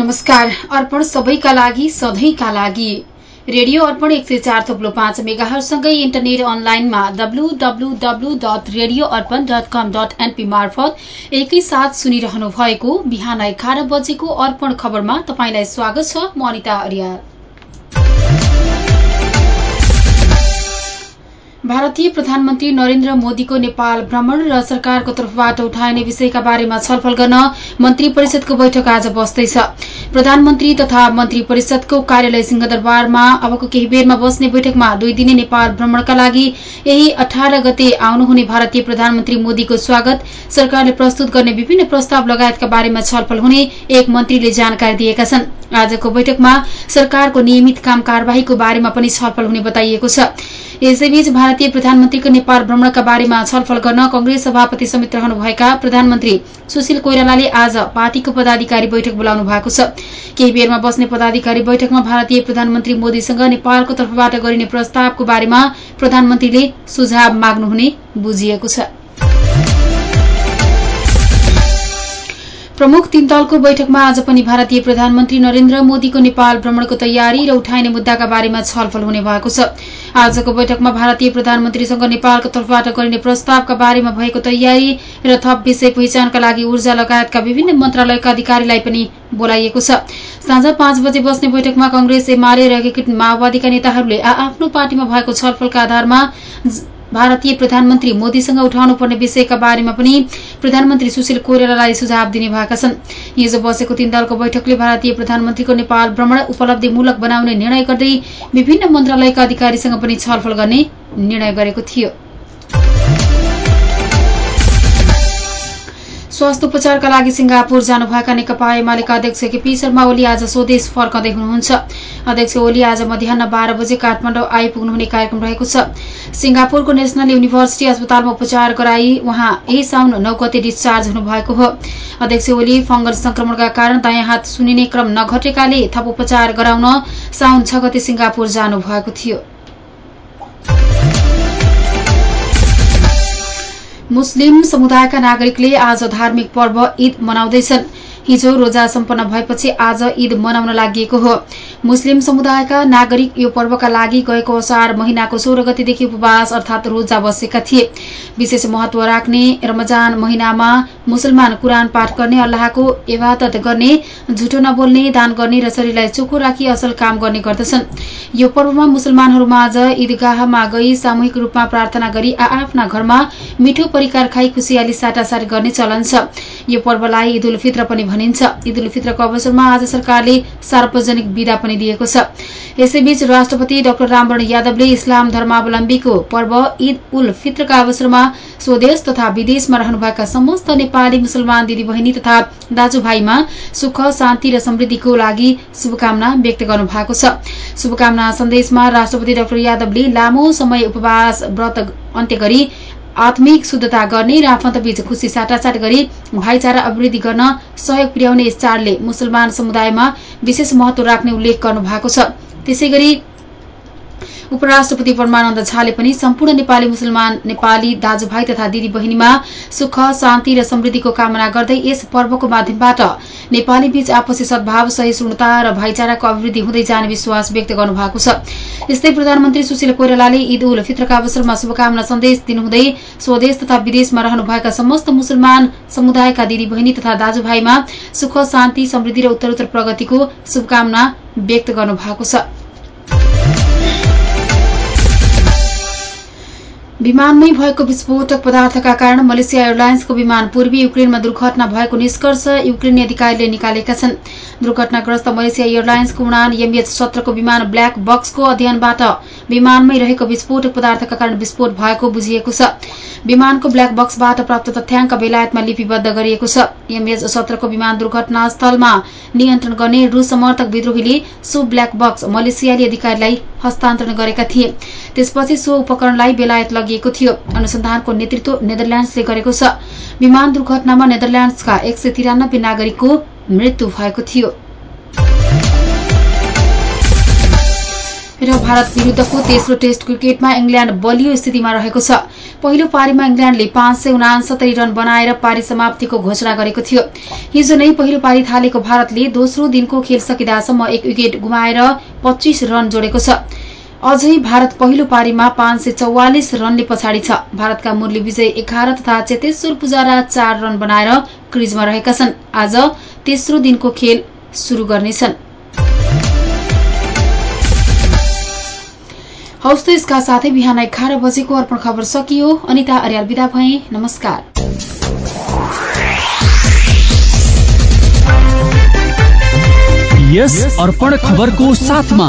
नमस्कार अर्पण सबैका लागि सधैँका लागि। रेडियो अर्पण एक सय चार थोप्लो पाँच मेगाहरूसँगै इन्टरनेट अनलाइनमा W W W dot radio Arpan dot com dot NP मार्फत एकैसाथ सुनिरहनु भएको बिहान एघार बजेको अर्पण खबरमा तपाईँलाई स्वागत छ म अनिता अर्याल। भारतीय प्रधानमन्त्री नरेन्द्र मोदीको नेपाल भ्रमण र सरकारको तर्फबाट उठाइने विषयका बारेमा छलफल गर्न मन्त्री परिषदको बैठक आज बस्दैछ। प्रधानमन्त्री तथा मन्त्री परिषदको कार्यालय सिंहदरबारमा अबको केही बेरमा बस्ने बैठकमा दुई दिने नेपाल भ्रमणका लागि यही अठार गते आउनुहुने भारतीय प्रधानमन्त्री मोदीको स्वागत। सरकारले प्रस्तुत गर्ने विभिन्न प्रस्ताव लगायतका बारेमा छलफल हुने एक मन्त्रीले जानकारी दिएका छन्। आजको बैठकमा सरकारको नियमित काम कार्यवाहीको बारेमा पनि छलफल हुने बताइएको छ। यसैबीच भारतीय प्रधानमन्त्रीको नेपाल भ्रमणका बारेमा छलफल गर्न कंग्रेस सभापति समेत रहनुभएका प्रधानमन्त्री सुशील कोइरालाले आज पार्टीको पदाधिकारी बैठक बोलाउनु भएको छ। केही बेरमा बस्ने पदाधिकारी बैठकमा भारतीय प्रधानमन्त्री मोदीसँग नेपालको तर्फबाट गरिने प्रस्तावको बारेमा प्रधानमन्त्रीले सुझाव माग्नुहुने बुझिएको छ। प्रमुख तीन दलको बैठकमा आज पनि भारतीय प्रधानमन्त्री नरेन्द्र मोदीको नेपाल भ्रमणको तयारी र उठाइने मुद्दाका बारेमा छलफल हुने भएको छ। आजको बैठकमा भारतीय प्रधानमन्त्रीसँग नेपालको तर्फबाट गरिने प्रस्तावका बारेमा भएको तयारी र थप विषय पहिचानका लागि ऊर्जा लगायतका विभिन्न मन्त्रालयका अधिकारीलाई पनि बोलाइएको छ। साँझ पाँच बजे बस्ने बैठकमा कंग्रेस एमाले र एकीकृत माओवादीका नेताहरूले आ आफ्नो पार्टीमा भएको छलफलका आधारमा भारतीय प्रधानमन्त्री मोदीसँग उठाउनुपर्ने विषयका बारेमा पनि प्रधानमन्त्री सुशील कोइरालालाई सुझाव दिने भएका छन्। हिजो बसेको तीन दलको बैठकले भारतीय प्रधानमन्त्रीको नेपाल भ्रमण उपलब्धिमूलक बनाउने निर्णय गर्दै विभिन्न मन्त्रालयका अधिकारीसँग पनि छलफल गर्ने निर्णय गरेको थियो। स्वास्थ्य उपचारका लागि सिंगापुर जानुभएका नेकपा एमालेका अध्यक्ष केपी शर्मा ओली आज स्वदेश फर्कँदै हुनुहुन्छ। अध्यक्ष ओली आज मध्याह बाह्र बजे काठमाडौँ आइपुग्नुहुने कार्यक्रम रहेको छ। सिंगापुरको नेशनल युनिभर्सिटी अस्पतालमा उपचार गराई उहाँ यही साउन नौ गते डिस्चार्ज हुनुभएको हो। अध्यक्ष ओली फंगल संक्रमणका कारण दायाँ हात सुनिने क्रम नघटेकाले थप उपचार गराउन साउन छ गते सिंगापुर जानुभएको थियो। मुस्लिम समुदायका नागरिकले आज धार्मिक पर्व ईद मनाउँदैछन्। हिजो रोजा सम्पन्न भएपछि आज ईद मनाउन लागि हो। मुस्लिम समुदायका नागरिक यो पर्वका लागि गएको असार महिनाको सोह्र गतिदेखि उपवास अर्थात रोजा बसेका थिए। विशेष महत्व राख्ने रमजान महिनामा मुसलमान कुरान पाठ गर्ने अल्लाहको इबादत गर्ने झुटो नबोल्ने दान गर्ने र शरीरलाई चोखो राखी असल काम गर्ने गर्दछन्। यो पर्वमा मुसलमानहरूमा आज ईदगाहमा गई सामूहिक रूपमा प्रार्थना गरी आ आफ्ना घरमा मिठो परिकार खाई खुसियाली साटासाट गर्ने चलन छ। यो पर्वलाई ईद उल फित्र पनि भनिन्छ। ईद उल फित्रको अवसरमा आज सरकारले सार्वजनिक विदा पनि दिएको छ। यसैबीच राष्ट्रपति डाक्टर रामवरण यादवले इस्लाम धर्मावलम्बीको पर्व ईद उल फित्रका अवसरमा स्वदेश तथा विदेशमा रहनुभएका समस्त नेपाली मुसलमान दिदीबहिनी तथा दाजुभाइमा सुख शान्ति र समृद्धिको लागि शुभकामना व्यक्त गर्नु भएको छ। शुभकामना सन्देशमा राष्ट्रपति डाक्टर यादवले लामो समय उपवास व्रत अन्त्य गरी आत्मिक शुद्धता गर्ने र आफन्तबीच खुशी साटासाट गरी भाइचारा अभिवृद्धि गर्न सहयोग पुर्याउने यस चाडले मुसलमान समुदायमा विशेष महत्व राख्ने उल्लेख गर्नु भएको छ। त्यसै गरी उपराष्ट्रपति परमानन्द झाले पनि सम्पूर्ण नेपाली मुसलमान नेपाली दाजुभाइ तथा दिदी बहिनीमा सुख शान्ति र समृद्धिको कामना गर्दै यस पर्वको माध्यमबाट नेपाली बीच आपसी सद्भाव सहिष्णुता र भाइचाराको अभिवृद्धि हुँदै जाने विश्वास व्यक्त गर्नुभएको छ। यस्तै प्रधानमन्त्री सुशील कोइरालाले ईद उल फित्रका अवसरमा शुभकामना सन्देश दिनुहुँदै स्वदेश तथा विदेशमा रहनुभएका समस्त मुसलमान समुदायका दिदी बहिनी तथा दाजुभाइमा सुख शान्ति समृद्धि र उत्तरोत्तर प्रगतिको शुभकामना व्यक्त गर्नुभएको छ। विमानमै भएको विस्फोटक पदार्थका कारण मलेसिया एयरलाइन्सको विमान पूर्वी युक्रेनमा दुर्घटना भएको निष्कर्ष युक्रेनी अधिकारीले निकालेका छन्। दुर्घटनाग्रस्त मलेसिया एयरलाइन्सको उडान एमएच सत्रको विमान ब्ल्याक बक्सको अध्ययनबाट विमानमै रहेको विस्फोटक पदार्थका कारण विस्फोट भएको बुझिएको छ। विमानको ब्ल्याक बक्सबाट प्राप्त तथ्याङ्क बेलायतमा लिपिबद्ध गरिएको छ। एमएच सत्रको विमान दुर्घटनास्थलमा नियन्त्रण गर्ने रूस समर्थक विद्रोहीले सो ब्ल्याक बक्स मलेसियाली अधिकारीलाई हस्तान्तरण गरेका थिए। त्यसपछि सो उपकरणलाई बेलायत लगिएको थियो। अनुसन्धानको नेतृत्व नेदरल्याण्डसले गरेको छ। विमान दुर्घटनामा नेदरल्याण्डसका एक सय तिरानब्बे नागरिकको मृत्यु भएको थियो। र भारत विरूद्धको तेस्रो टेस्ट क्रिकेटमा इङ्ल्याण्ड बलियो स्थितिमा रहेको छ। पहिलो पारीमा इङ्ल्याण्डले पाँच सय उनासत्तरी रन बनाएर पारी समाप्तिको घोषणा गरेको थियो। हिजो नै पहिलो पारी थालेको भारतले दोस्रो दिनको खेल सकिँदासम्म एक विकेट गुमाएर पच्चीस रन जोडेको छ। अझै भारत पहिलो पारीमा पाँच सय चौवालिस रनले पछाडि छ। भारतका मुरली विजय एघार तथा चेतेश्वर पुजारा चार रन बनाएर क्रिजमा रहेका छन्। आज तेस्रो दिनको खेल शुरू गर्नेछन्। हौस् त यसका साथै बिहान एघार बजेको अर्पण खबर सकियो। अनिता अर्याल विदा भए। नमस्कार। यस अर्पण खबरको साथमा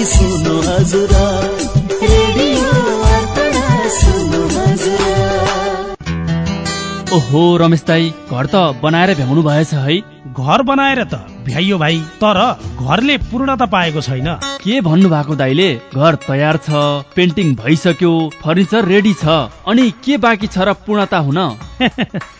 लागि सुन्नु हजुर ओहो रमेश दाई घर त बनाएर भ्याउनु भएछ है। घर बनाएर त भ्याइयो भाइ तर घरले पूर्णता पाएको छैन। के भन्नु भएको दाइले घर तयार छ पेन्टिङ भइसक्यो फर्निचर रेडी छ अनि के बाँकी छ र पूर्णता हुन?